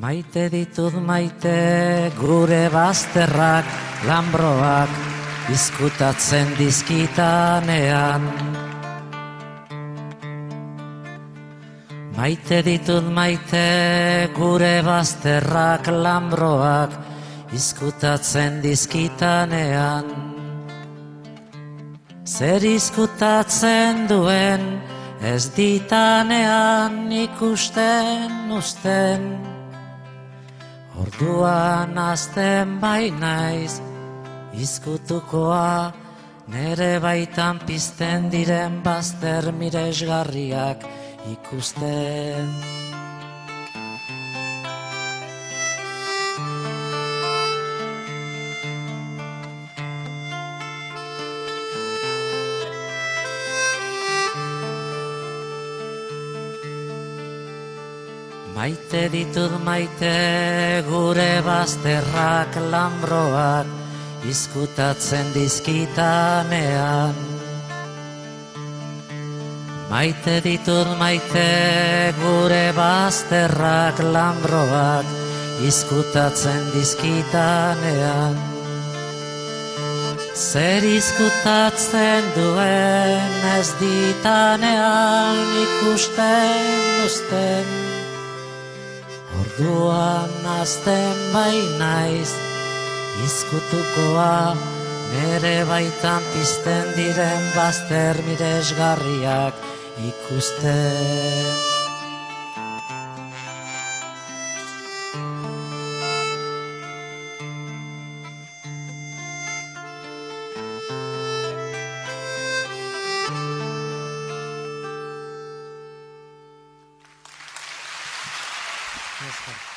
Maite ditut maite gure bazterrak, lambroak, izkutatzen dizkitanean. Maite ditut maite gure bazterrak, lambroak, izkutatzen dizkitanean. Zer izkutatzen duen, ez ditanean ikusten usten. Orduan azten bai naiz, izkutukoa, nere baitan pizten diren bazter miresgarriak ikusten. Maite ditut maite gure bazterrak lambroak izkutatzen dizkitanean. Maite ditut maite gure bazterrak lambroak izkutatzen dizkitanean. Zer izkutatzen duen ez ditanean ikusten usten. Orduan azten bai naiz, izkutukoa, nere baitan pizten diren bazter miresgarriak ikusten. Yes, sir.